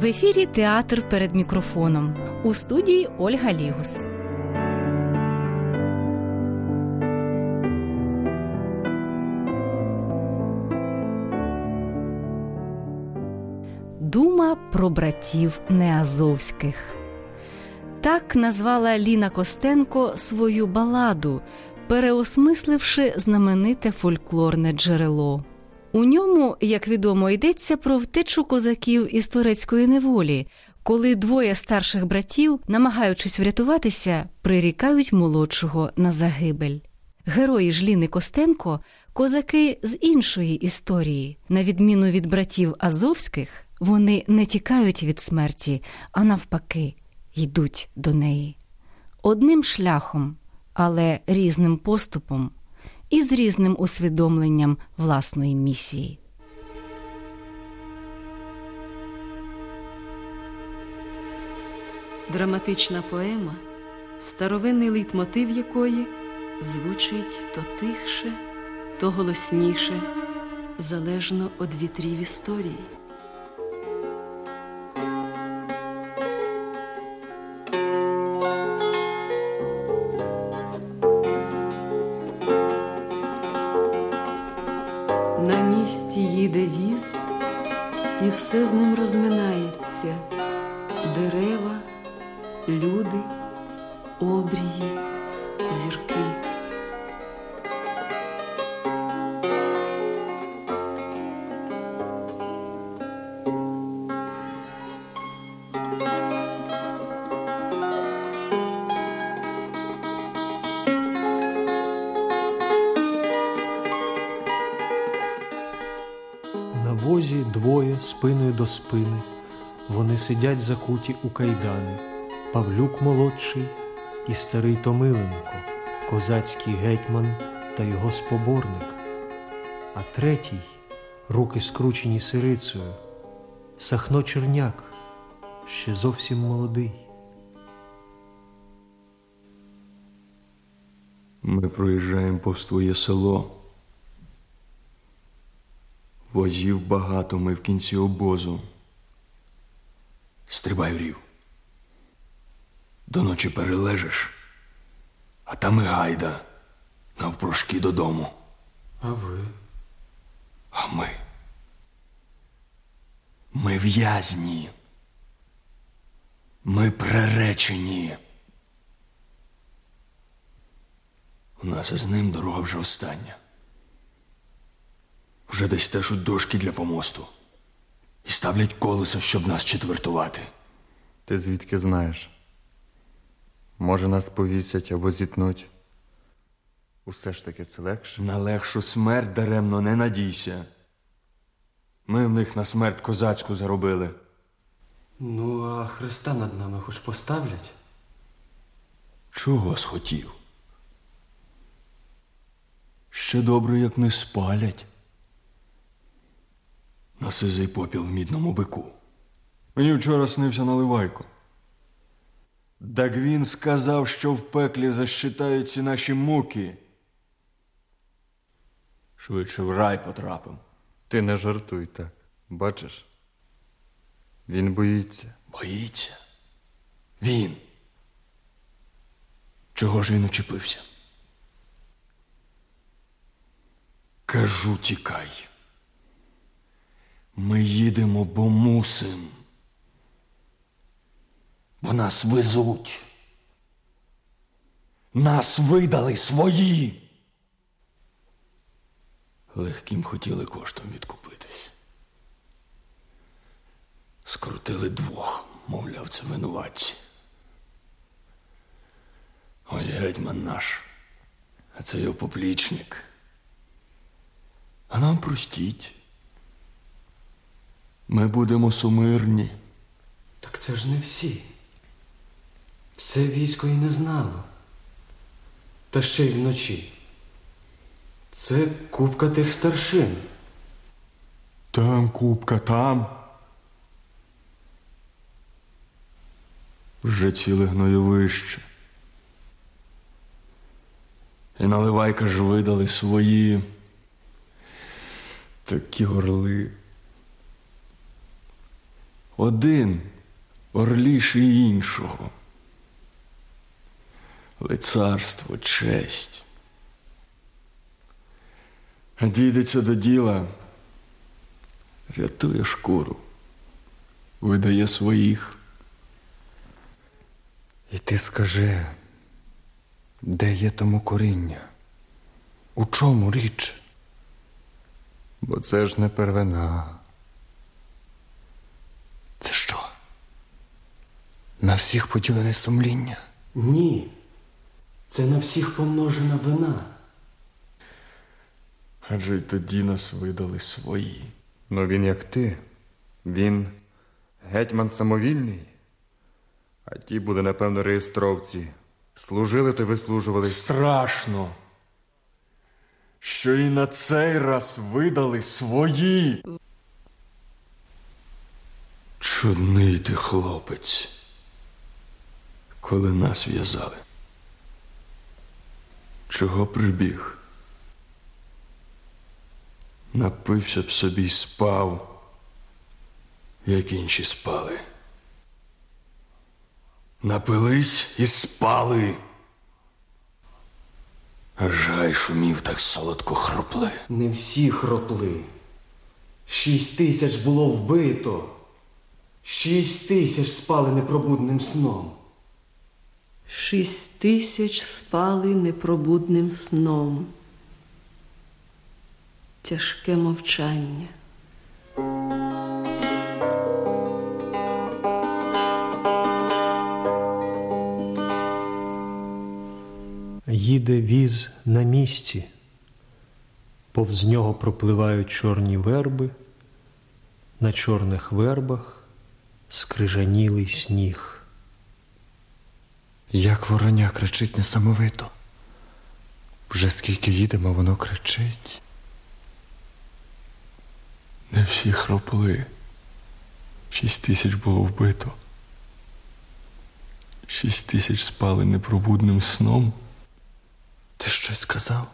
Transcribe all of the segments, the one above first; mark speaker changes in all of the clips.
Speaker 1: В ефірі Театр перед мікрофоном у студії Ольга Лігус. Дума про братів Неазовських. Так назвала Ліна Костенко свою баладу, переосмисливши знамените фольклорне джерело. У ньому, як відомо, йдеться про втечу козаків із турецької неволі, коли двоє старших братів, намагаючись врятуватися, прирікають молодшого на загибель. Герої ж Ліни Костенко козаки з іншої історії, на відміну від братів Азовських, вони не тікають від смерті, а навпаки, йдуть до неї. Одним шляхом, але різним поступом і з різним усвідомленням власної місії.
Speaker 2: Драматична поема, старовинний лейтмотив якої звучить то тихше, то голосніше, залежно від вітрів історії. На місці їде віз, і все з ним розминається дерева, люди, обрії, зірки.
Speaker 3: Спини. Вони сидять закуті у кайдани. Павлюк молодший і старий Томиленко, козацький гетьман та його споборник. А третій, руки скручені сирицею, Сахно Черняк, ще зовсім молодий.
Speaker 4: Ми проїжджаємо повз твоє село. Возів багато ми в кінці обозу. Стрибай рів. До ночі перележиш, а там і гайда навпрошки додому.
Speaker 3: А ви?
Speaker 4: А ми. Ми в'язні. Ми приречені. У нас із ним дорога вже остання. Вже десь тешуть дошки для помосту. І ставлять колеса, щоб нас четвертувати.
Speaker 5: Ти звідки знаєш? Може, нас повісять або зітнуть. Усе ж таки це легше.
Speaker 4: На легшу смерть даремно не надійся. Ми в них на смерть козацьку заробили.
Speaker 3: Ну, а Христа над нами хоч поставлять?
Speaker 4: Чого схотів? Ще добре, як не спалять. На сизий попіл в мідному бику. Мені вчора снився наливайко. Так він сказав, що в пеклі защитаються наші муки. Швидше в рай потрапим.
Speaker 5: Ти не жартуй так. Бачиш? Він боїться.
Speaker 4: Боїться. Він. Чого ж він учепився? Кажу, тікай. Ми їдемо, бо мусим. Бо нас везуть. Нас видали свої. Легким хотіли коштом відкупитись. Скрутили двох, мовляв, це винуватці. Ось гетьман наш, а це його поплічник. А нам простіть. Ми будемо сумирні.
Speaker 3: Так це ж не всі. Все військо і не знало. Та ще й вночі. Це купка тих старшин.
Speaker 4: Там купка, там. Вже ціле гнойовище. І наливайка ж видали свої такі орли. Один орліший іншого. Лицарство, честь. Дійдеться до діла, рятує шкуру, видає своїх.
Speaker 5: І ти скажи, де є тому коріння? У чому річ? Бо це ж не первина. Це що? На всіх поділене сумління.
Speaker 6: Ні. Це на всіх помножена вина.
Speaker 4: Адже й тоді нас видали свої.
Speaker 5: Ну він як ти, він гетьман самовільний, а ті буде, напевно, реєстровці. Служили то й вислужували.
Speaker 4: Страшно, що і на цей раз видали свої. Чудний ти хлопець, коли нас в'язали. Чого прибіг? Напився б собі й спав, як інші спали. Напились і спали. А жай шумів так солодко хропли.
Speaker 6: Не всі хропли. Шість тисяч було вбито. Шість тисяч спали непробудним сном.
Speaker 2: Шість тисяч спали непробудним сном. Тяжке мовчання.
Speaker 7: Їде віз на місці, повз нього пропливають чорні верби, на чорних вербах скрижанілий сніг.
Speaker 5: Як вороня кричить несамовито. Вже скільки їдемо, воно кричить.
Speaker 4: Не всі хропли. Шість тисяч було вбито. Шість тисяч спали непробудним сном.
Speaker 5: Ти щось сказав?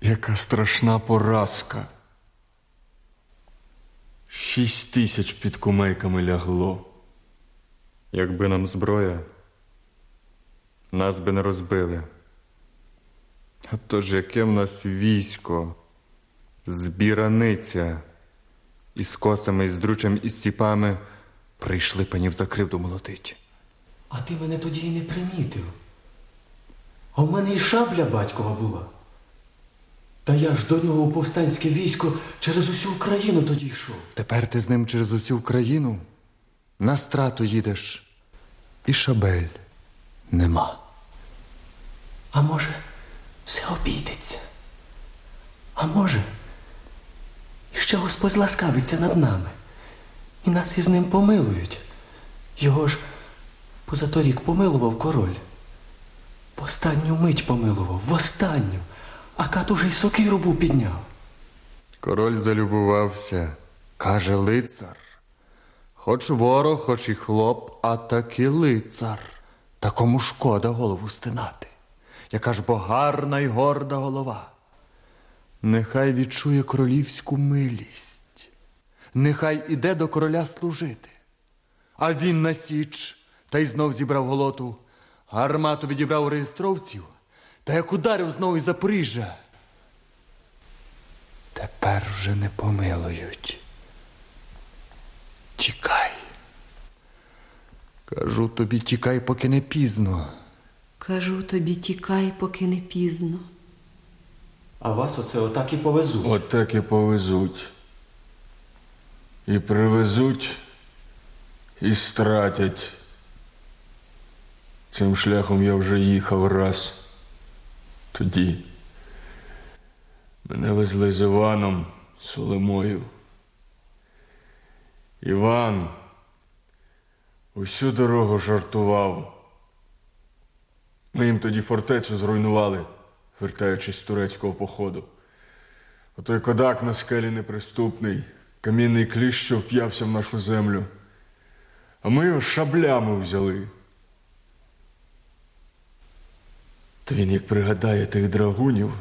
Speaker 4: Яка страшна поразка. Шість тисяч під кумейками лягло.
Speaker 5: Якби нам зброя, нас би не розбили. А то ж яке в нас військо, збіраниця, із косами, із дручем, із ціпами прийшли панів за кривду молотить.
Speaker 6: А ти мене тоді й не примітив. А в мене і шабля батькова була. Та я ж до нього у повстанське військо через усю Україну тоді йшов.
Speaker 5: Тепер ти з ним через усю Україну на страту їдеш, і шабель нема.
Speaker 6: А може, все обійдеться. А може, іще Господь зласкавиться над нами, і нас із ним помилують. Його ж позаторік помилував король. В останню мить помилував, в останню, а кат уже й сокиру був підняв.
Speaker 5: Король залюбувався, каже лицар. Хоч ворог, хоч і хлоп, а таки лицар. Такому шкода голову стинати. Яка ж бо гарна й горда голова. Нехай відчує королівську милість, нехай іде до короля служити. А він на січ та й знов зібрав голоту, гармату відібрав реєстровців, та як ударив знову із Запоріжжя. Тепер вже не помилують. Тікай. Кажу тобі, тікай, поки не пізно.
Speaker 2: Кажу тобі, тікай, поки не пізно.
Speaker 6: А вас оце отак і повезуть.
Speaker 4: От так і повезуть. І привезуть, і стратять. Цим шляхом я вже їхав раз. Тоді. Мене везли з Іваном Соломою. Іван усю дорогу жартував. Ми їм тоді фортецю зруйнували, вертаючись з турецького походу. Отой кодак на скелі неприступний, камінний кліщ, що вп'явся в нашу землю. А ми його шаблями взяли. То він як пригадає тих драгунів,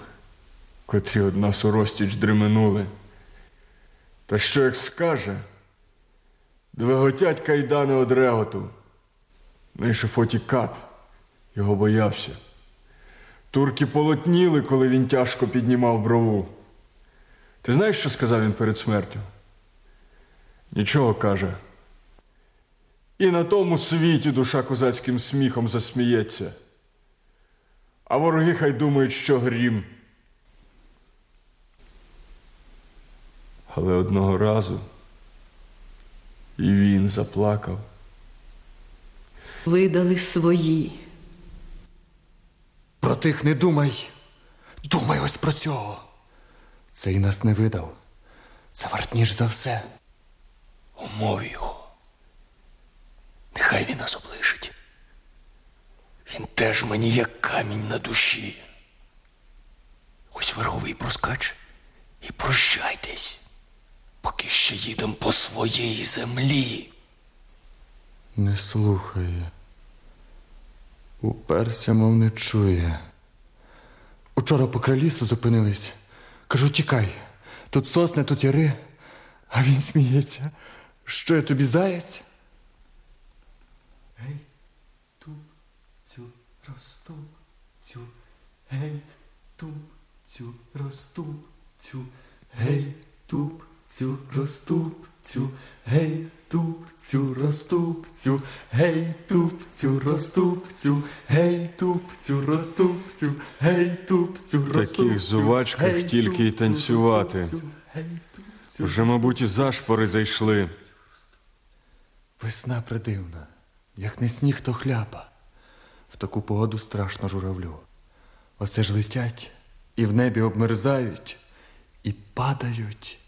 Speaker 4: котрі од нас у дременули. Та що як скаже, Двиготять кайдани од реготу. Нейше фоті кат. Його боявся. Турки полотніли, коли він тяжко піднімав брову. Ти знаєш, що сказав він перед смертю? Нічого каже. І на тому світі душа козацьким сміхом засміється. А вороги хай думають, що грім. Але одного разу і він заплакав.
Speaker 2: Видали свої.
Speaker 5: Про тих не думай. Думай ось про цього. Цей нас не видав. Це вартніш за все.
Speaker 3: Умов його. Нехай він нас облишить. Він теж мені як камінь на душі. Ось верховий проскач і прощайтесь, поки ще їдем по своїй землі.
Speaker 5: Не слухає. Уперся, мов не чує. Учора по кралісу зупинились. Кажу, тікай. Тут сосни, тут яри. А він сміється. Що я тобі заяць? Гей, цю, росту, цю, гей, ту, цю, росту, цю, гей, туб, цю, росту, цю, гей, туб, цю, росту, цю, гей, туб, цю, росту, цю, гей, туб, цю, росту, цю, гей, туб, цю, росту,
Speaker 4: таких зувачках тільки й танцювати. Вже, мабуть, і зашпори зайшли.
Speaker 5: Весна придивна, як не сніг, то хляпа. В таку погоду страшно журавлю. Оце ж летять, і в небі обмерзають, і падають,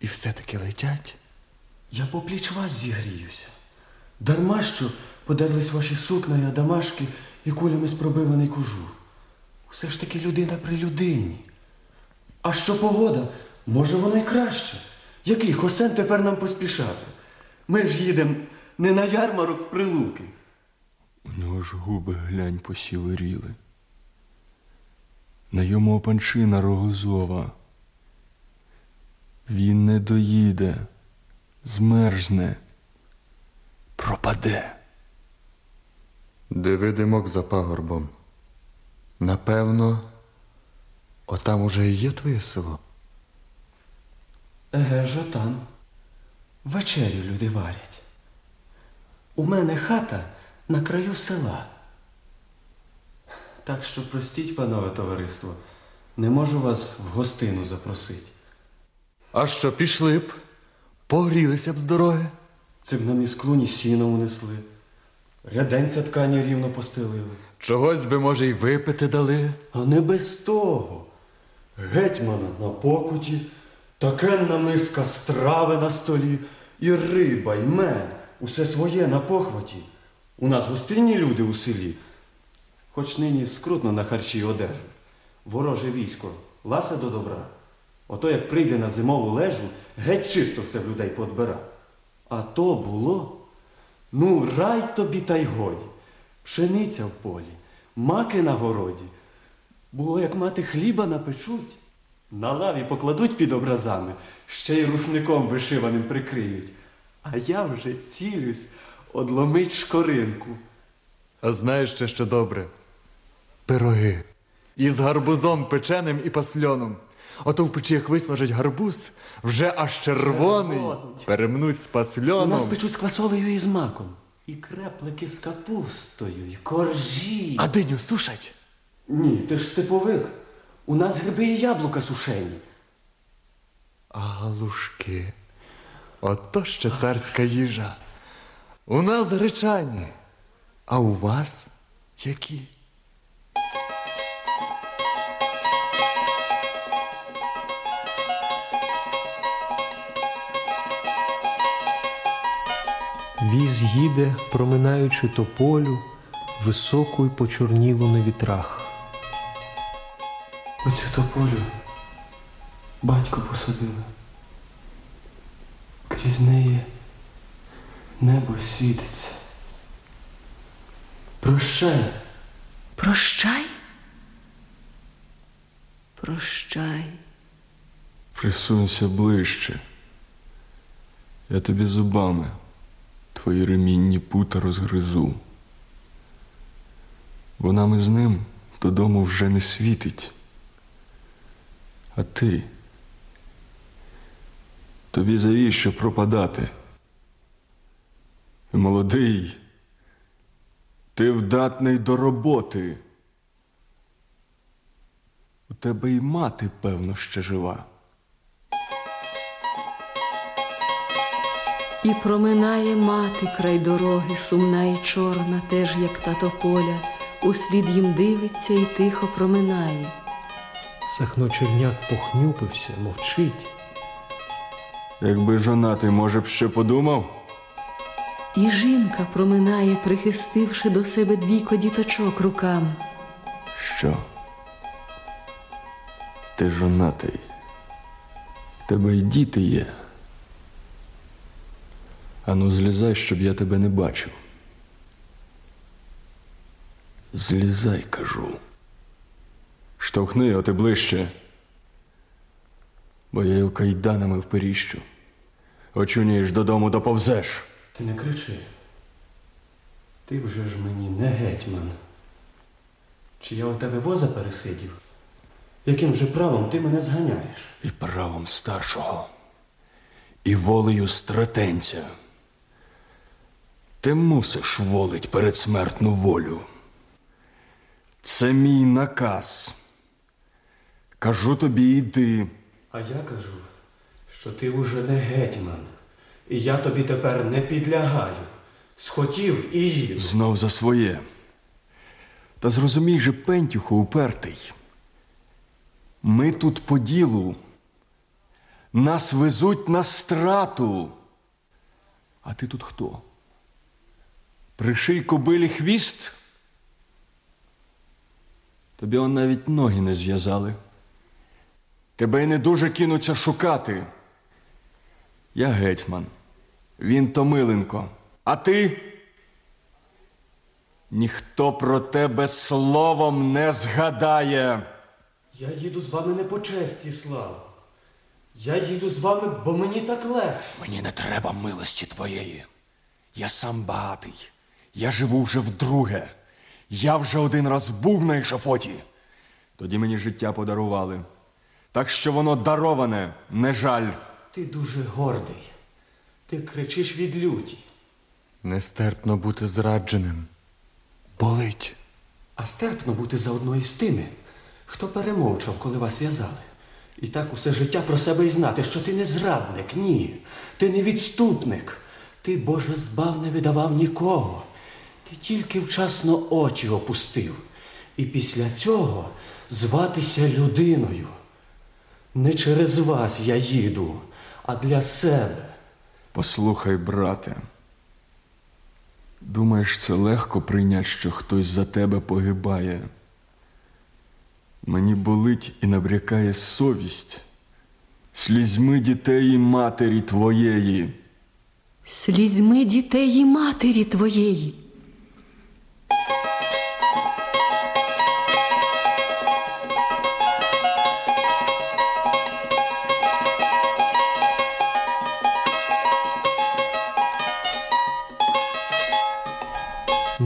Speaker 5: і все-таки летять.
Speaker 6: Я попліч вас зігріюся. Дарма що подерлись ваші сукна і адамашки і кулями спробиваний кожур. Усе ж таки людина при людині. А що погода, може воно й краще. Який хосен тепер нам поспішати? Ми ж їдемо не на ярмарок в прилуки.
Speaker 4: У нього ж губи глянь посіверіли. На йому опанчина рогозова. Він не доїде, змерзне, пропаде.
Speaker 5: Диви димок за пагорбом. Напевно, отам уже і є твоє село.
Speaker 6: Еге ж там. Вечерю люди варять. У мене хата на краю села. Так що простіть, панове товариство, не можу вас в гостину запросити.
Speaker 5: А що, пішли б? Погрілися б з дороги.
Speaker 6: Це б нам із клуні сіно унесли. Ряденця ткані рівно постелили.
Speaker 5: Чогось би, може, й випити дали.
Speaker 6: А не без того. Гетьмана на покуті, такенна миска страви на столі, і риба, і мед, усе своє на похваті. У нас гостинні люди у селі. Хоч нині скрутно на харчі одежу. Вороже військо, ласе до добра. Ото як прийде на зимову лежу, геть чисто все в людей подбира. А то було. Ну, рай тобі та й годі. Пшениця в полі, маки на городі. Було, як мати хліба напечуть, на лаві покладуть під образами, ще й рушником вишиваним прикриють. А я вже цілюсь одломить шкоринку.
Speaker 5: А знаєш ще що добре? Пироги. Із гарбузом печеним і пасльоном. Ото в печі, як висмажать гарбуз, вже аж червоний,
Speaker 6: Червоний.
Speaker 5: перемнуть з
Speaker 6: У
Speaker 5: пасльоном.
Speaker 6: нас печуть з квасолею і з маком. І креплики з капустою, і коржі.
Speaker 5: А диню сушать.
Speaker 6: Ні, ти ж степовик. У нас гриби і яблука сушені.
Speaker 5: А галушки. Ото ще царська їжа. У нас гречані. А у вас які?
Speaker 7: Віз їде, проминаючи тополю, високу й почорнілу на вітрах.
Speaker 6: Оцю тополю батько посадили. Крізь неї небо світиться. Прощай,
Speaker 2: Прощай. Прощай.
Speaker 4: Присунься ближче. Я тобі зубами твої ремінні пута розгризу. Бо нам із ним додому вже не світить. А ти? Тобі завіщо пропадати? Молодий, ти вдатний до роботи. У тебе й мати, певно, ще жива.
Speaker 2: І проминає мати край дороги, сумна і чорна, теж як тато поля, услід їм дивиться і тихо проминає.
Speaker 7: Сахно черняк похнюпився, мовчить.
Speaker 4: Якби жонатий, може б ще подумав?
Speaker 2: І жінка проминає, прихистивши до себе двійко діточок руками.
Speaker 4: Що? Ти жонатий. В тебе й діти є. Ану, злізай, щоб я тебе не бачив. Злізай, кажу. Штовхни його ти ближче. Бо я його кайданами вперіщу. Очунієш додому доповзеш.
Speaker 6: Ти не кричи. Ти вже ж мені не гетьман. Чи я у тебе воза пересидів? Яким же правом ти мене зганяєш?
Speaker 4: і правом старшого, і волею стратенця. Ти мусиш волить передсмертну волю. Це мій наказ. Кажу тобі йди.
Speaker 6: А я кажу, що ти уже не гетьман, і я тобі тепер не підлягаю. Схотів і їв.
Speaker 4: Знов за своє. Та зрозумій же, пентюху упертий. Ми тут по ділу. Нас везуть на страту. А ти тут хто? Приший кобилі хвіст? Тобі он навіть ноги не зв'язали. Тебе й не дуже кинуться шукати. Я гетьман. Він Томиленко. А ти? Ніхто про тебе словом не згадає.
Speaker 6: Я їду з вами не по честі, слава. Я їду з вами, бо мені так легше.
Speaker 4: Мені не треба милості твоєї. Я сам багатий. Я живу вже вдруге. Я вже один раз був на ешафоті. Тоді мені життя подарували. Так що воно дароване, не жаль.
Speaker 6: Ти дуже гордий. Ти кричиш від люті.
Speaker 5: Нестерпно бути зрадженим. Болить.
Speaker 6: А стерпно бути заодно із тими, хто перемовчав, коли вас в'язали. І так усе життя про себе й знати, що ти не зрадник, ні. Ти не відступник. Ти, Боже, збав не видавав нікого. Ти тільки вчасно очі опустив. І після цього зватися людиною. Не через вас я їду, а для себе.
Speaker 4: Послухай, брате. Думаєш, це легко прийняти, що хтось за тебе погибає. Мені болить і набрякає совість слізьми дітей і матері твоєї.
Speaker 2: Слізьми дітей і матері твоєї.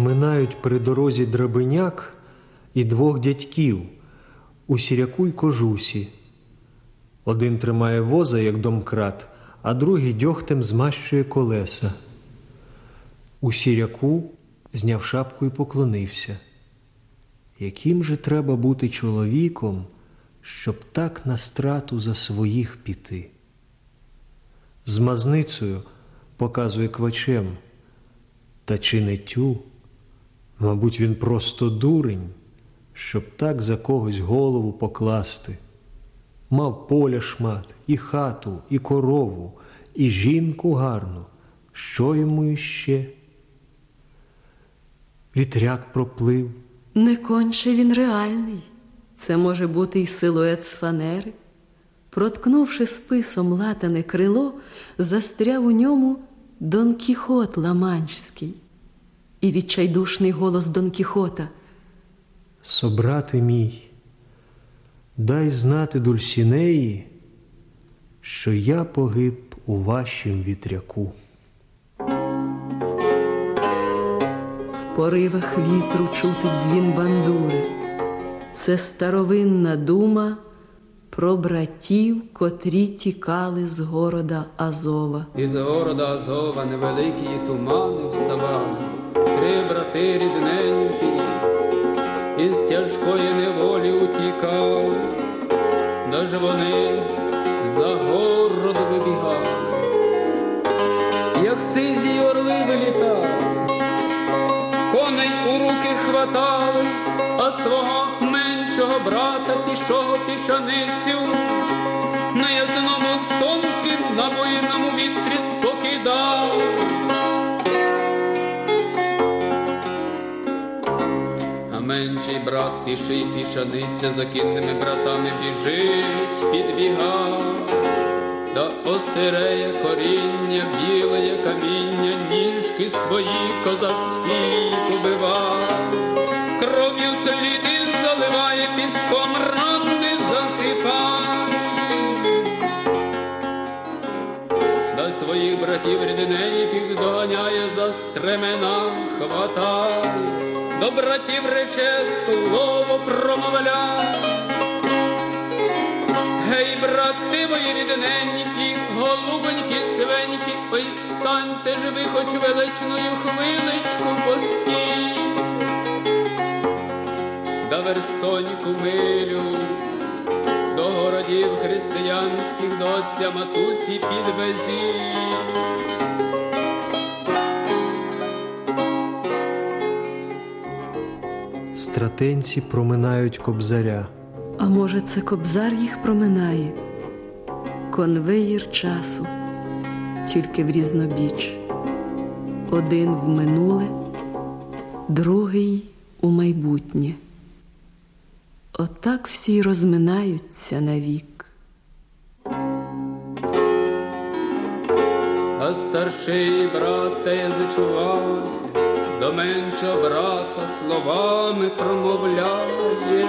Speaker 7: Минають при дорозі драбиняк і двох дядьків у сіряку й кожусі. Один тримає воза, як домкрат, а другий дьогтем змащує колеса. У сіряку зняв шапку і поклонився. Яким же треба бути чоловіком, щоб так на страту за своїх піти? З мазницею показує квачем. Та чи не тю? Мабуть, він просто дурень, щоб так за когось голову покласти. Мав поля шмат, і хату, і корову, і жінку гарну. Що йому іще? Вітряк проплив,
Speaker 2: Не конче він реальний. Це може бути й силует з фанери. Проткнувши списом латане крило, застряв у ньому Дон Кіхот Ламанчський. І відчайдушний голос Дон Кіхота.
Speaker 7: собрати мій, дай знати Дульсінеї, що я погиб у вашім вітряку.
Speaker 2: В поривах вітру чути дзвін бандури. Це старовинна дума про братів, котрі тікали з города Азова.
Speaker 8: Із города Азова невеликі тумани вставали, три брати рідненькі, із тяжкої неволі утікали, Даже вони за город вибігали, як сизі орли вилітали, коней у руки хватали, а свого меншого брата пішого пішаницю на ясному сонці, на буйному вітрі спокидав. Менший брат піший пішаниця за кінними братами біжить, підбігав, та осиреє коріння, білеє каміння, ніжки свої козацькі побивав, До своїх братів рідненьких доганяє за стремена, хватає, до братів рече слово промовляє. Гей, брати мої рідненькі, голубенькі, свенькі, ой станьте ж ви хоч величною хвиличку постій. Да верстоньку милю, городів християнських до отця матусі підвезі.
Speaker 7: Стратенці проминають кобзаря.
Speaker 2: А може, це кобзар їх проминає? Конвеєр часу, тільки в різнобіч. Один в минуле, другий у майбутнє. Отак всі розминаються навік.
Speaker 8: А старший брат те зачуває, до меншого брата словами промовляє.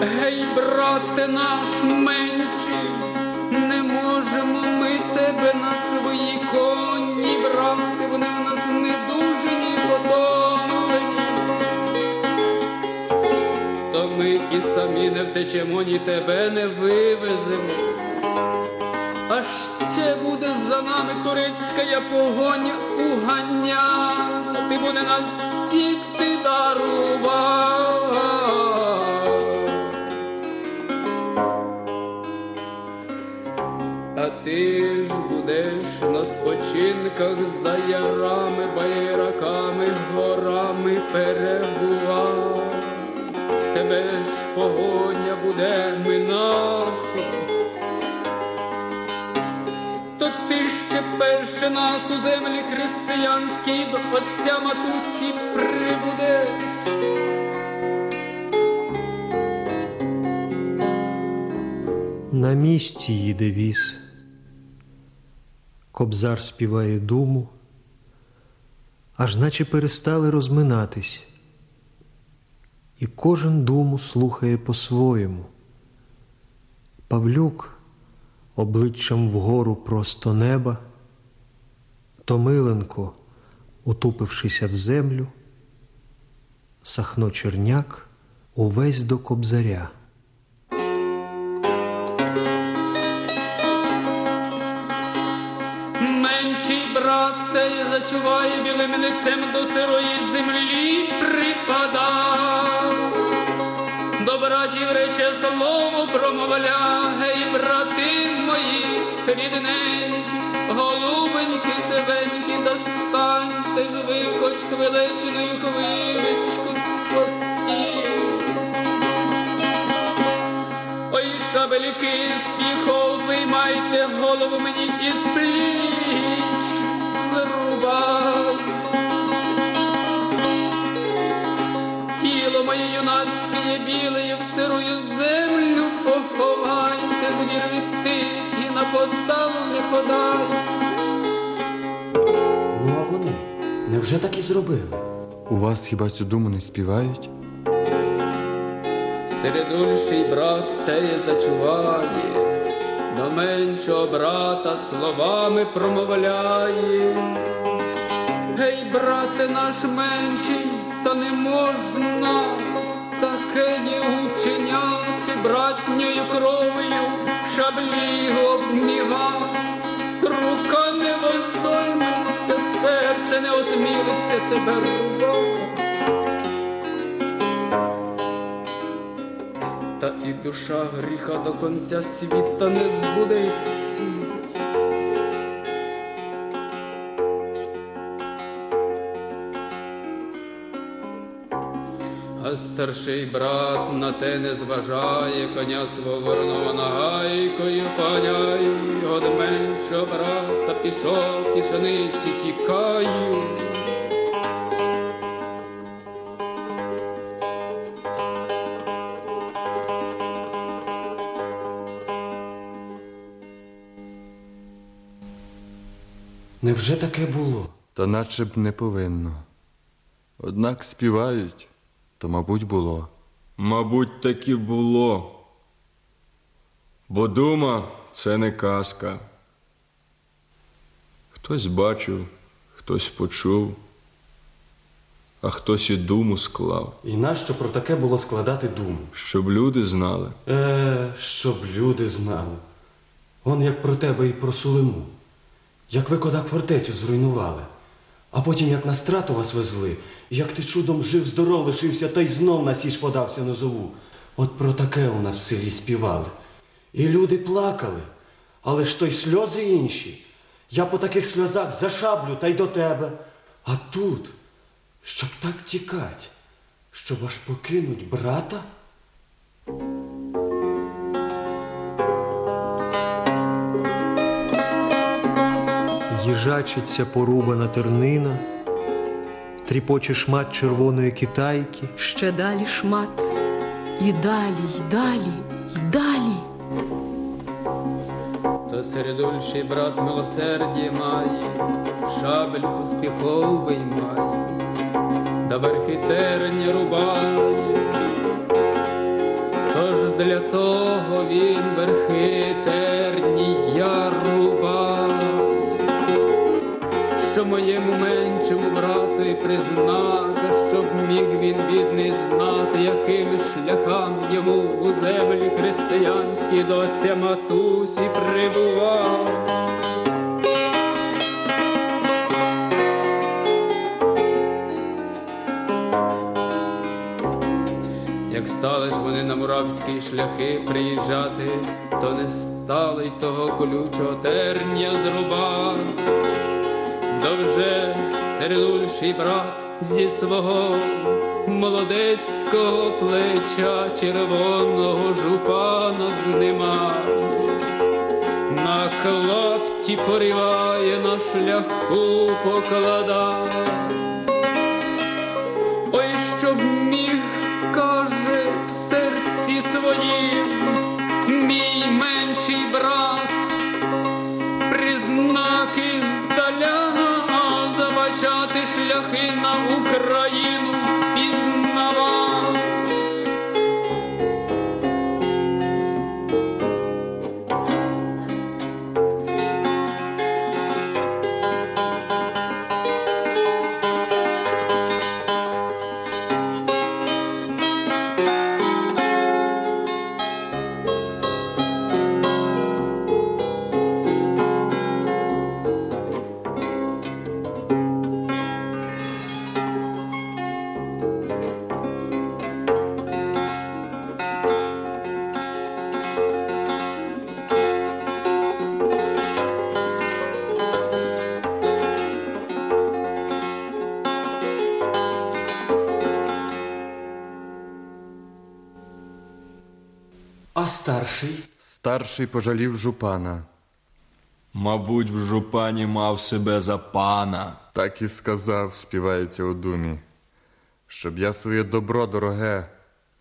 Speaker 8: Гей, брате наш менший, не можемо ми тебе на свої коні брати, вони в нас не дуже і самі не втечемо, ні тебе не вивеземо. А ще буде за нами турецька погоня уганя, ти буде нас всіх ти дарував. А ти ж будеш на спочинках за ярами, байраками, горами перебував. Тебе ж погоня буде минати. То ти ще перше нас у землі християнській до отця матусі прибудеш.
Speaker 7: На місці їде віз. Кобзар співає думу, аж наче перестали розминатись, і кожен думу слухає по-своєму. Павлюк обличчям вгору просто неба, Томиленко, утупившися в землю, Сахно Черняк увесь до кобзаря.
Speaker 8: Менший брате зачуває білим лицем до сирої землі припадав. Братів рече слово промовля, гей, брати мої рідненькі, голубенькі, сивенькі, достаньте ж ви хоч хвиличну хвиличку спості. Ой, шабельки з піхов, виймайте голову мені із пліч зрубай. Тіло моє юнацьке є біле, в землю поховайте, звір від птиці на подалу не подай.
Speaker 3: Ну, а вони невже так і зробили?
Speaker 5: У вас хіба цю думу не співають?
Speaker 8: Середульший брат те зачуває, до меншого брата словами промовляє. Гей, брате наш менший, та не можна таке є учиняти братньою кров'ю, шаблі обміга, рука не воздойметься, серце не осмілиться тебе рубати. Та і душа гріха до конця світа не збудеться. Старший брат на те не зважає, коня свого нагайкою паняє, от меншого брата пішов, пішениці тікаю.
Speaker 6: Невже таке було?
Speaker 5: Та наче б не повинно. Однак співають, то, мабуть, було.
Speaker 4: Мабуть, так і було. Бо дума це не казка. Хтось бачив, хтось почув, а хтось і думу склав,
Speaker 6: І нащо про таке було складати думу?
Speaker 4: щоб люди знали.
Speaker 6: Е, щоб люди знали. Он як про тебе і про Сулиму. Як ви кодак фортецю зруйнували, а потім як на страту вас везли, як ти чудом жив здоров лишився, та й знов на січ подався на зову. От про таке у нас в селі співали. І люди плакали, але ж то й сльози інші. Я по таких сльозах зашаблю та й до тебе. А тут, щоб так тікать, щоб аж покинуть брата?
Speaker 7: Їжачиться порубана тернина, тріпоче шмат червоної китайки.
Speaker 2: Ще далі шмат, і далі, й далі, й далі.
Speaker 8: То середульший брат милосердя має, шабель успіховий має, да верхи терня рубає. Тож для того він верхи терні я рубаю, що моєму меншому брату і признака, щоб міг він бідний знати, якими шляхами йому у землі християнській до отця матусі прибував. Як стали ж вони на муравські шляхи приїжджати, то не стали й того колючого терня зрубати. Да вже середульший брат зі свого молодецького плеча червоного жупана знима, на клапті поріває, на шляху покладає. Ой, щоб міг, каже, в серці своїм мій менший брат, признаки шляхи на Україну
Speaker 6: Старший
Speaker 5: пожалів жупана.
Speaker 4: Мабуть, в жупані мав себе за пана.
Speaker 5: Так і сказав, співається у думі, щоб я своє добро дороге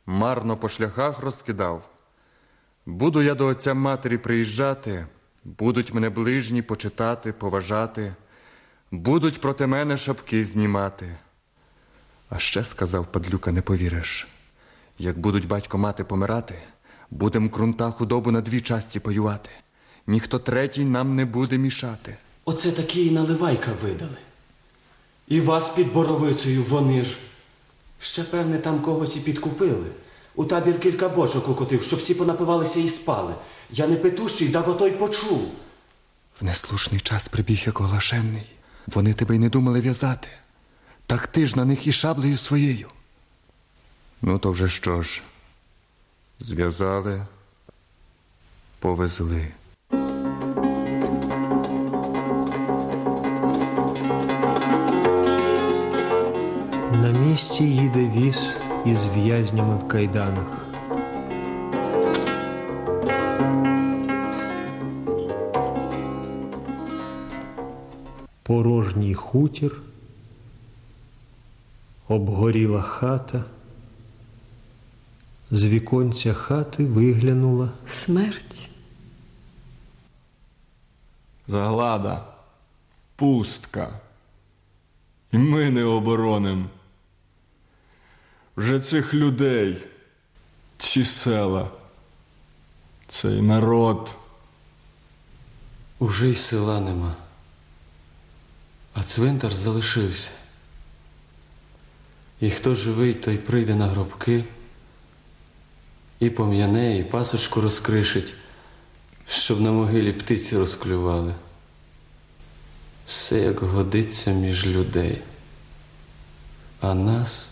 Speaker 5: марно по шляхах розкидав. Буду я до отця матері приїжджати, будуть мене ближні почитати, поважати, будуть проти мене шапки знімати. А ще сказав падлюка, не повіриш. Як будуть батько мати помирати, будем крунта худобу на дві часті поювати. Ніхто третій нам не буде мішати.
Speaker 6: Оце такі і наливайка видали. І вас під боровицею вони ж. Ще, певне, там когось і підкупили. У табір кілька бочок укотив, щоб всі понапивалися і спали. Я не петущий, да той почув.
Speaker 5: В неслушний час прибіг як оглашений. Вони тебе й не думали в'язати. Так ти ж на них і шаблею своєю. Ну, то вже що ж? Зв'язали, повезли.
Speaker 7: На місці їде віз із в'язнями в кайданах. Порожній хутір, обгоріла хата. З віконця хати виглянула
Speaker 2: Смерть.
Speaker 4: Заглада, пустка. І ми не обороним. Вже цих людей, ці села, цей народ.
Speaker 6: Уже й села нема. А цвинтар залишився. І хто живий, той прийде на гробки і пом'яне, і пасочку розкришить, щоб на могилі птиці розклювали. Все як годиться між людей. А нас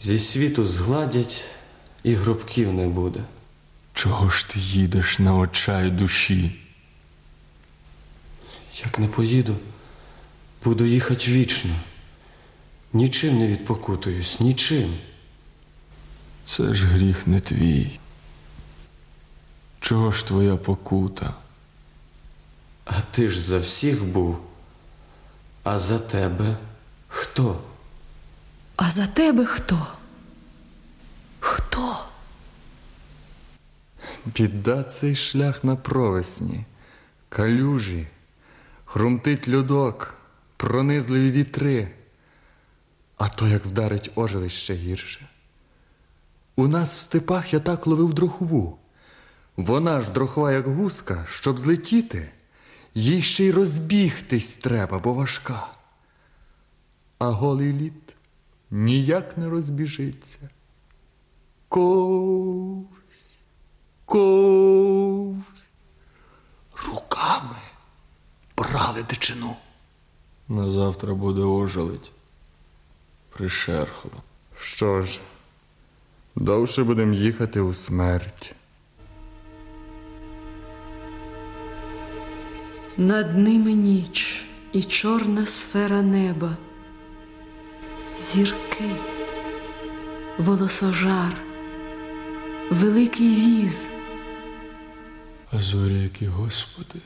Speaker 6: зі світу згладять і гробків не буде.
Speaker 4: Чого ж ти їдеш на очай душі?
Speaker 6: Як не поїду, буду їхати вічно. Нічим не відпокутуюсь, нічим.
Speaker 4: Це ж гріх не твій. Чого ж твоя покута?
Speaker 6: А ти ж за всіх був. А за тебе хто?
Speaker 2: А за тебе хто? Хто?
Speaker 5: Біда цей шлях на провесні, калюжі, хрумтить людок, пронизливі вітри, а то як вдарить ожеледь ще гірше. У нас в степах я так ловив дрохву. Вона ж дрохва, як гуска, щоб злетіти, їй ще й розбігтись треба, бо важка. А голий лід ніяк не розбіжиться. Ковсь, ковсь. Руками брали дичину.
Speaker 4: На завтра буде ожеледь. Пришерхло.
Speaker 5: Що ж, довше будемо їхати у смерть.
Speaker 2: Над ними ніч і чорна сфера неба, зірки, волосожар, великий віз.
Speaker 4: А зорі, які Господи.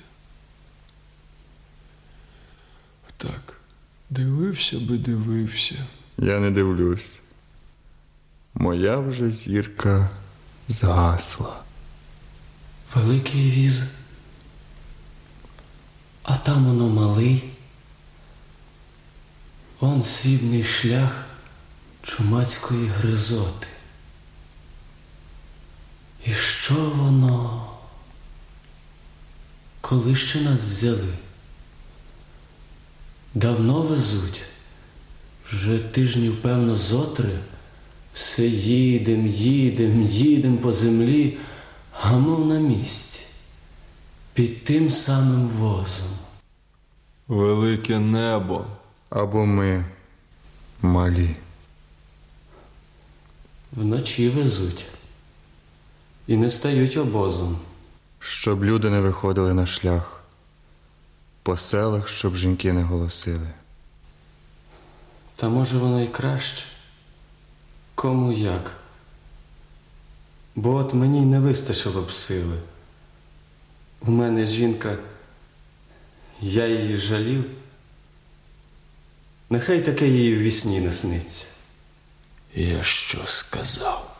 Speaker 4: Так, дивився би, дивився.
Speaker 5: Я не дивлюсь. Моя вже зірка згасла.
Speaker 6: Великий віз. А там воно малий. Он срібний шлях чумацької гризоти. І що воно? Коли ще нас взяли? Давно везуть, вже тижнів, певно, зотри. Все їдем, їдем, їдем по землі, а мов на місці, під тим самим возом.
Speaker 4: Велике небо.
Speaker 5: Або ми малі.
Speaker 6: Вночі везуть і не стають обозом.
Speaker 5: Щоб люди не виходили на шлях, по селах, щоб жінки не голосили.
Speaker 6: Та може воно й краще. Кому як? Бо от мені не вистачило б сили. У мене жінка, я її жалів. Нехай таке їй в вісні не сниться.
Speaker 3: Я що сказав?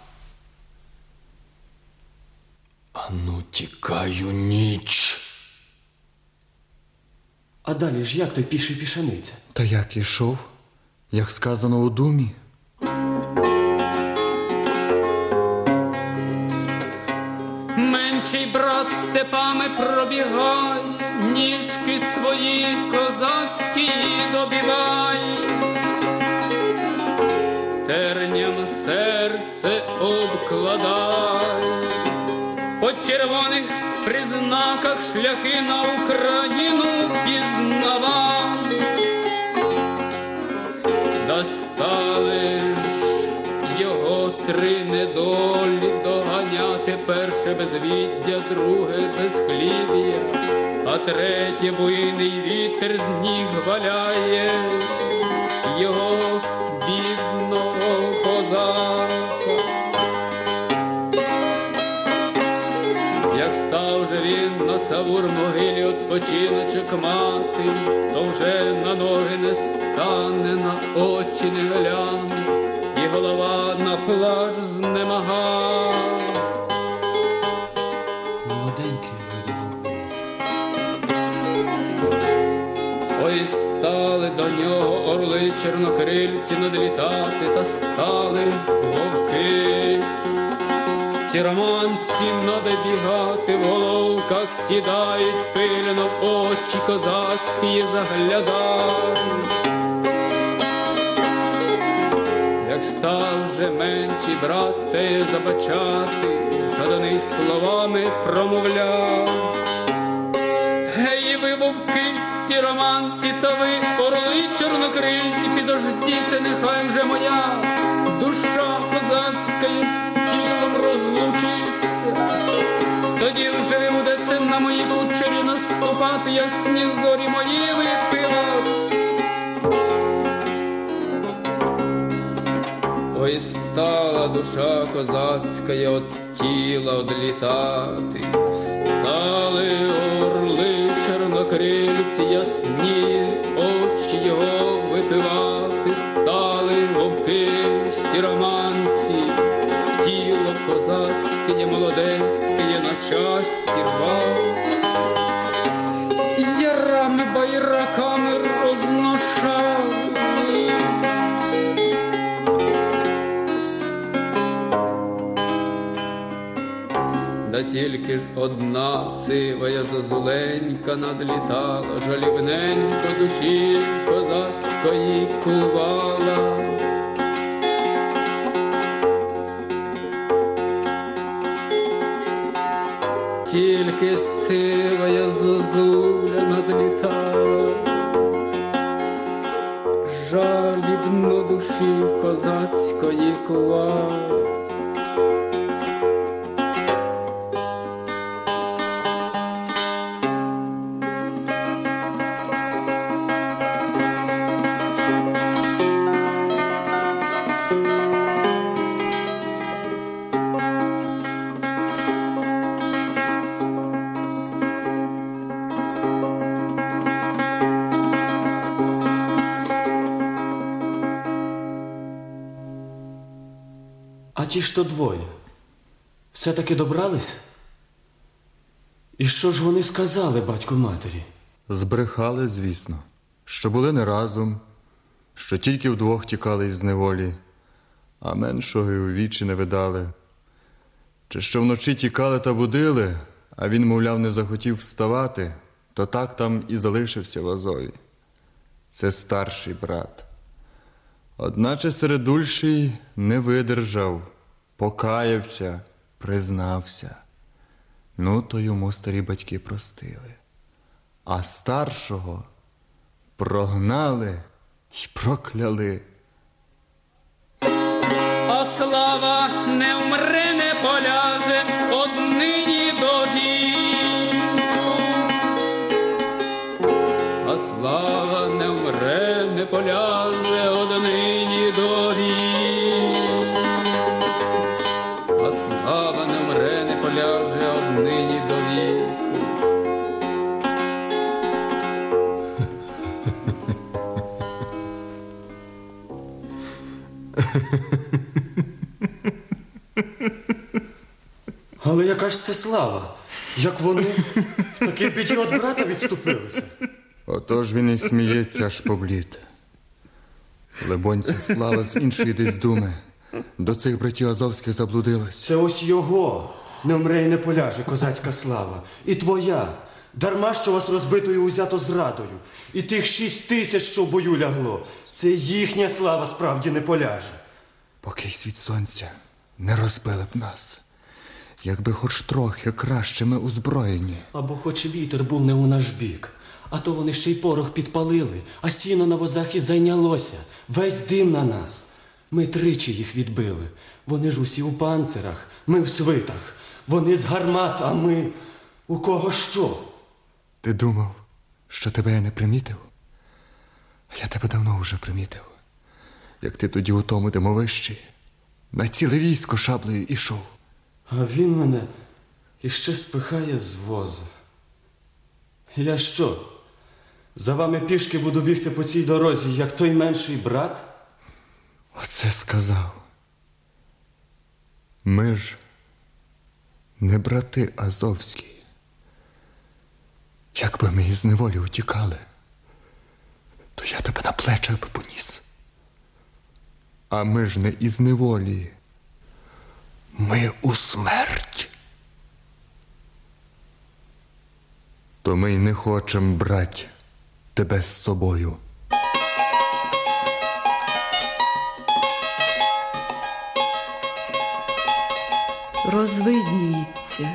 Speaker 3: Ану, тікаю ніч.
Speaker 6: А далі ж як той піший пішаниця?
Speaker 5: Та як ішов, як сказано у думі,
Speaker 8: брат степами пробігає, ніжки свої козацькі добівай, терням серце обкладай, по червоних признаках шляхи на Україну пізнавай. Достали ж його три недолі перше безвіддя, друге безхліб'я, а третє буйний вітер з ніг валяє його бідного козака. Як став же він на савур могилі odpoчиночок мати, то вже на ноги не стане, на очі не гляне, і голова на плач знемага. Нього чорнокрильці надлітати, та стали вовки. Сіроманці надо бігати, в головках сідають пильно очі козацькі заглядають. Як став же менший брат те забачати, та до них словами промовляв. Гей, ви вовки, сіроманці, та ви орли чорнокрильці, підождіте, нехай вже моя душа козацька із тілом розлучиться. Тоді вже ви будете на мої кучері наступати, ясні зорі мої випивати. Ой, стала душа козацька от тіла одлітати, стали чорнокрильці, ясні очі його випивати, стали вовки сіроманці, тіло козацьке, молодецьке на часті рвав. Тільки ж одна сивая зозуленька надлітала, жалібненько душі козацької кувала. Тільки сивая зозуля надлітала, жалібно душі козацької кувала.
Speaker 3: То двоє. Все-таки добрались? І що ж вони сказали батьку матері?
Speaker 5: Збрехали, звісно, що були не разом, що тільки вдвох тікали із неволі, а меншого й у вічі не видали. Чи що вночі тікали та будили, а він, мовляв, не захотів вставати, то так там і залишився в Азові. Це старший брат. Одначе середульший не видержав, покаявся, признався. Ну, то йому старі батьки простили. А старшого прогнали й прокляли.
Speaker 8: А слава не вмре, не поляже
Speaker 3: яка ж це слава? Як вони в такій біді від брата відступилися?
Speaker 5: Отож він і сміється аж поблід. Либонь, ця слава з іншої десь думи. До цих братів Азовських заблудилась.
Speaker 3: Це ось його. Не вмре й не поляже козацька слава. І твоя
Speaker 6: Дарма, що вас розбитою узято зрадою. І тих шість тисяч, що в бою лягло, це їхня слава справді не поляже.
Speaker 5: Поки й світ сонця не розбили б нас, якби хоч трохи краще ми узброєні.
Speaker 3: Або хоч вітер був не у наш бік, а то вони ще й порох підпалили, а сіно на возах і зайнялося, весь дим на нас. Ми тричі їх відбили. Вони ж усі у панцирах, ми в свитах. Вони з гармат, а ми у кого що?
Speaker 5: Ти думав, що тебе я не примітив? А я тебе давно вже примітив. Як ти тоді у тому димовищі на ціле військо шаблею ішов.
Speaker 3: А він мене іще спихає з воза. Я що? За вами пішки буду бігти по цій дорозі, як той менший брат?
Speaker 5: Оце сказав. Ми ж не брати Азовські. Якби ми із неволі утікали, то я тебе на плечах би поніс. А ми ж не із неволі. Ми у смерть. То ми й не хочем брать тебе з собою.
Speaker 2: Розвиднюється.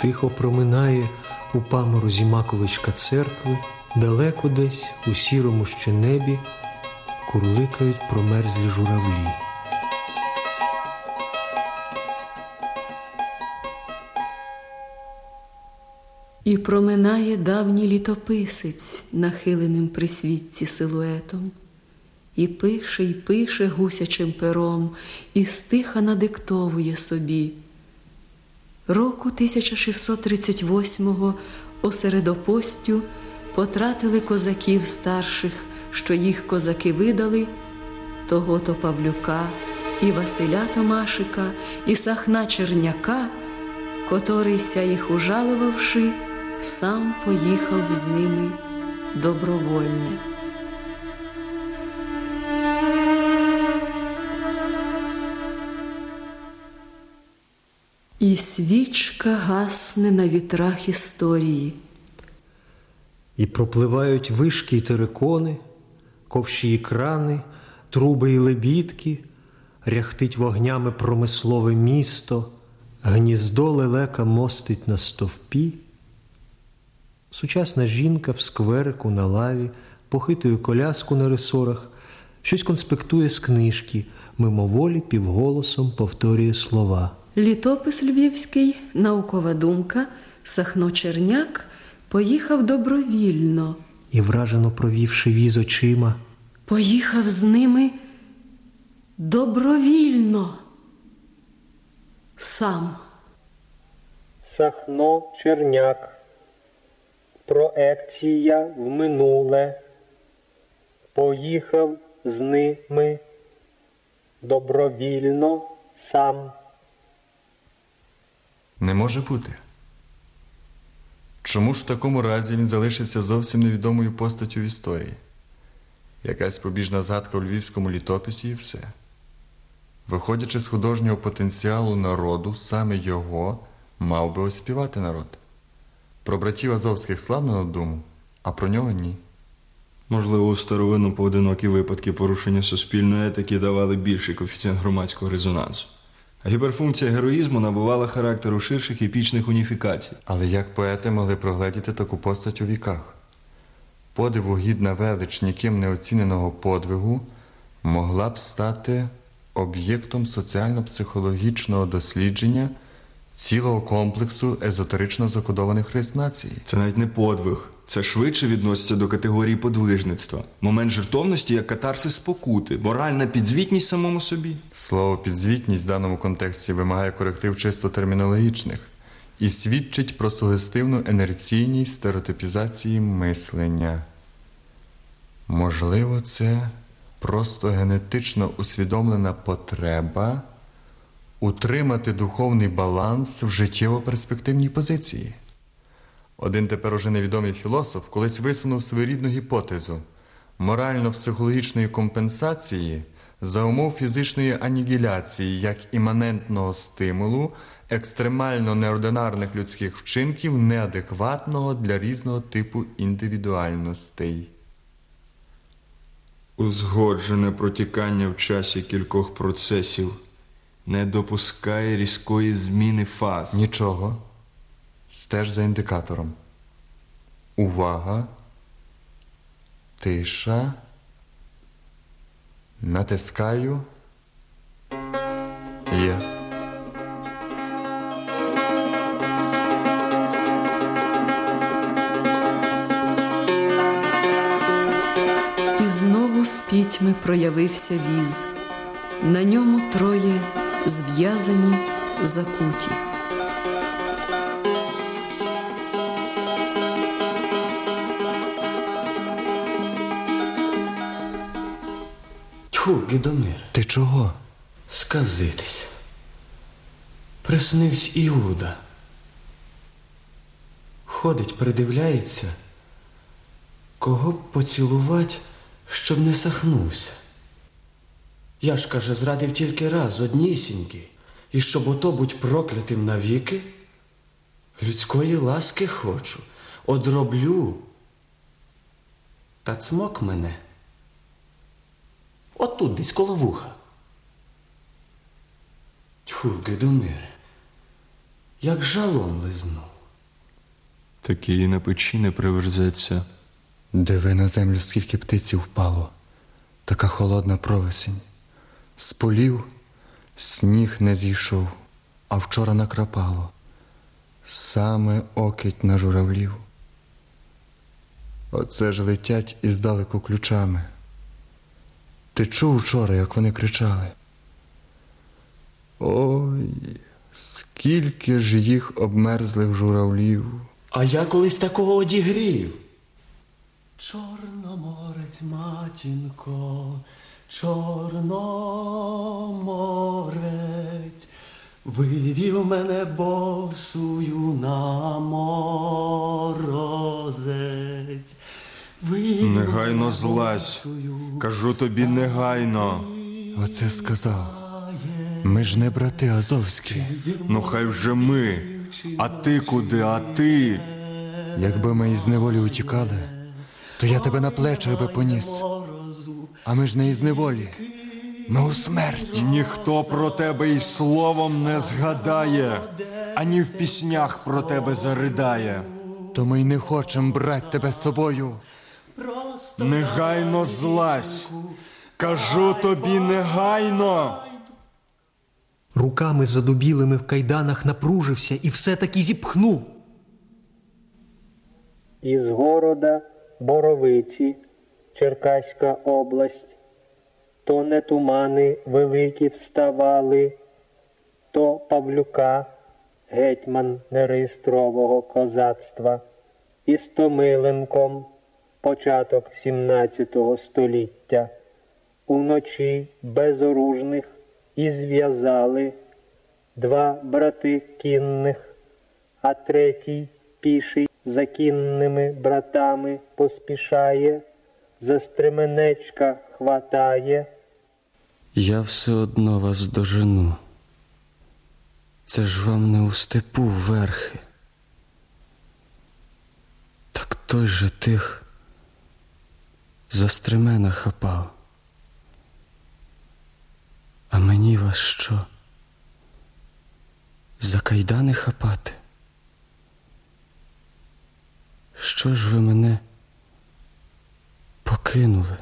Speaker 7: Тихо проминає у паморозі маковичка церкви, далеко десь у сірому ще небі курликають промерзлі журавлі.
Speaker 2: І проминає давній літописець нахиленим при світці силуетом, і пише, і пише гусячим пером, і стиха надиктовує собі. Року 1638-го осередопостю потратили козаків старших, що їх козаки видали, того то Павлюка, і Василя Томашика, і Сахна Черняка, котрийся їх ужалувавши, сам поїхав з ними добровольне. І свічка гасне на вітрах історії.
Speaker 7: І пропливають вишки й терикони, ковші й крани, труби й лебідки, ряхтить вогнями промислове місто, гніздо лелека мостить на стовпі. Сучасна жінка в скверику на лаві похитує коляску на ресорах, щось конспектує з книжки, мимоволі півголосом повторює слова.
Speaker 2: Літопис Львівський, наукова думка, Сахно Черняк поїхав добровільно,
Speaker 7: І вражено провівши віз очима,
Speaker 2: поїхав з ними добровільно. Сам.
Speaker 9: Сахно Черняк. Проекція в минуле. Поїхав з ними добровільно сам.
Speaker 5: Не може бути. Чому ж в такому разі він залишиться зовсім невідомою постаттю в історії? Якась побіжна згадка у львівському літописі і все. Виходячи з художнього потенціалу народу, саме його мав би оспівати народ. Про братів Азовських славно на думу, а про нього ні.
Speaker 4: Можливо, у старовину поодинокі випадки порушення суспільної етики давали більший коефіцієнт громадського резонансу. А гіперфункція героїзму набувала характеру ширших епічних уніфікацій.
Speaker 5: Але як поети могли прогледіти таку постать у віках? Подиву гідна велич ніким не оціненого подвигу могла б стати об'єктом соціально-психологічного дослідження цілого комплексу езотерично закодованих рис нації.
Speaker 4: Це навіть не подвиг. Це швидше відноситься до категорії подвижництва. Момент жертовності як катарсис спокути, моральна підзвітність самому собі.
Speaker 5: Слово підзвітність в даному контексті вимагає коректив чисто термінологічних і свідчить про сугестивну енерційність стереотипізації мислення. Можливо, це просто генетично усвідомлена потреба утримати духовний баланс в життєво-перспективній позиції. Один тепер уже невідомий філософ колись висунув своєрідну гіпотезу морально-психологічної компенсації За умов фізичної анігіляції як іманентного стимулу, екстремально неординарних людських вчинків, неадекватного для різного типу індивідуальностей.
Speaker 4: Узгоджене протікання в часі кількох процесів не допускає різкої зміни фаз.
Speaker 5: Нічого. Стеж за індикатором. Увага. Тиша. Натискаю. Є.
Speaker 2: І знову з пітьми проявився віз. На ньому троє зв'язані закуті.
Speaker 6: Тьху, Гідомир,
Speaker 5: Ти чого?
Speaker 6: сказитись. Приснився Іуда. Ходить, придивляється, кого б поцілувати, щоб не сахнувся. Я ж, каже, зрадив тільки раз, однісінький, і щоб ото будь проклятим навіки, людської ласки хочу, одроблю. Та цмок мене. Отут десь коло вуха. Тьфу, Гедомире, як жалом лизнув.
Speaker 4: Такий і на печі не приверзеться.
Speaker 5: Диви на землю, скільки птиці впало. Така холодна провесень. З полів сніг не зійшов, а вчора накрапало. Саме окить на журавлів. Оце ж летять іздалеку ключами. Ти чув вчора, як вони кричали? Ой, скільки ж їх обмерзлих журавлів.
Speaker 6: А я колись такого одігрів. Чорноморець, матінко, чорноморець, вивів мене босую на морозець. Вивів
Speaker 4: Негайно злазь. Кажу тобі негайно.
Speaker 5: Оце сказав. Ми ж не брати Азовські.
Speaker 4: Ну хай вже ми. А ти куди? А ти?
Speaker 5: Якби ми із неволі утікали, то я тебе на плечах би поніс. А ми ж не із неволі. Ми у смерть.
Speaker 4: Ніхто про тебе і словом не згадає, ані в піснях про тебе заридає.
Speaker 5: То ми й не хочемо брати тебе з собою.
Speaker 4: Негайно злазь. Кажу тобі негайно.
Speaker 7: Руками задубілими в кайданах напружився і все-таки зіпхнув.
Speaker 9: Із города Боровиці, Черкаська область, то не тумани великі вставали, то Павлюка, гетьман нереєстрового козацтва, і Стомиленком, початок 17 століття, уночі безоружних і зв'язали два брати кінних, а третій піший за кінними братами поспішає, за стременечка хватає.
Speaker 6: Я все одно вас дожену. Це ж вам не у степу верхи. Так той же тих за стремена хапав. А мені вас що? За кайдани хапати? Що ж ви мене покинули,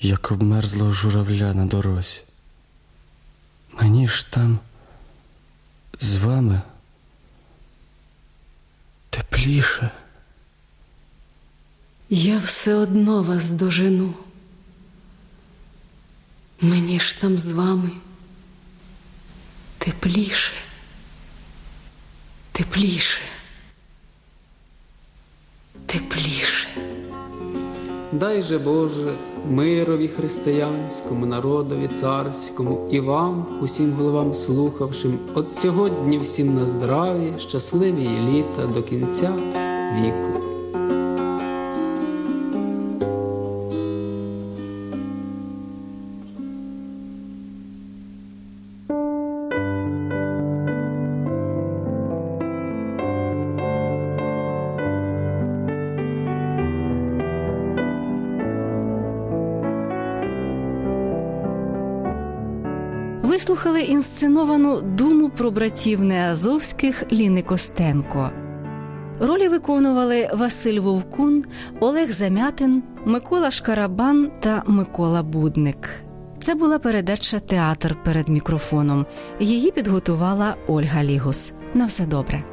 Speaker 6: як обмерзлого журавля на дорозі? Мені ж там з вами тепліше.
Speaker 2: Я все одно вас дожену. Мені ж там з вами тепліше, тепліше, тепліше.
Speaker 8: Дай же Боже мирові християнському, народові царському і вам, усім головам слухавшим, от сьогодні всім на здраві, щасливі літа до кінця віку.
Speaker 1: Інсценовану думу про братів Неазовських Ліни Костенко. Ролі виконували Василь Вовкун, Олег Замятин, Микола Шкарабан та Микола Будник. Це була передача Театр перед мікрофоном. Її підготувала Ольга Лігус. На все добре.